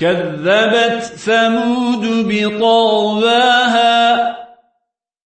كذبت ثمود بطاغواها